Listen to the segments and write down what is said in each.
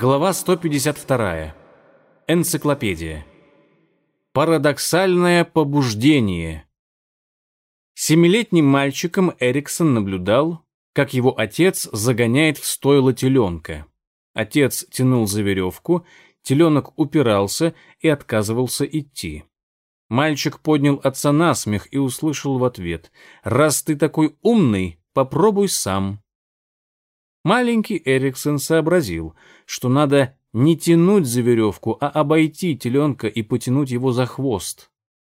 Глава 152. Энциклопедия. Парадоксальное побуждение. Семилетним мальчиком Эриксон наблюдал, как его отец загоняет в стойло теленка. Отец тянул за веревку, теленок упирался и отказывался идти. Мальчик поднял отца на смех и услышал в ответ «Раз ты такой умный, попробуй сам». Маленький Эриксон сообразил, что надо не тянуть за веревку, а обойти теленка и потянуть его за хвост.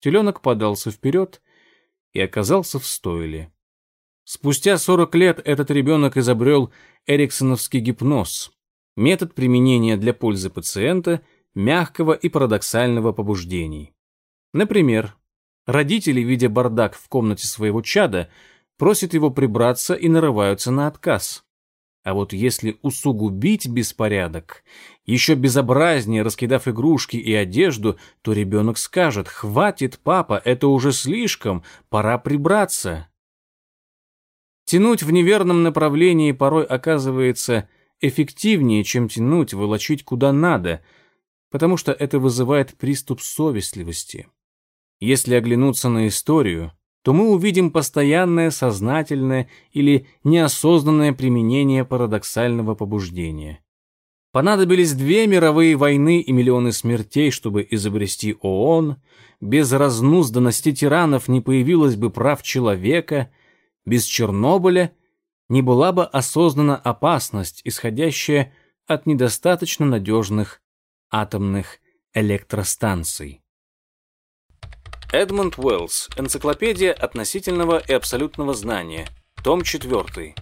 Теленок подался вперед и оказался в стойле. Спустя 40 лет этот ребенок изобрел эриксоновский гипноз, метод применения для пользы пациента мягкого и парадоксального побуждений. Например, родители, видя бардак в комнате своего чада, просят его прибраться и нарываются на отказ. А вот если усугубить беспорядок, еще безобразнее раскидав игрушки и одежду, то ребенок скажет «Хватит, папа, это уже слишком, пора прибраться». Тянуть в неверном направлении порой оказывается эффективнее, чем тянуть, волочить куда надо, потому что это вызывает приступ совестливости. Если оглянуться на историю, то мы увидим постоянное сознательное или неосознанное применение парадоксального побуждения. Понадобились две мировые войны и миллионы смертей, чтобы изобрести ООН, без разнузданности тиранов не появилось бы прав человека, без Чернобыля не была бы осознана опасность, исходящая от недостаточно надежных атомных электростанций. Эдмунд Уэллс. Энциклопедия относительного и абсолютного знания. Том 4.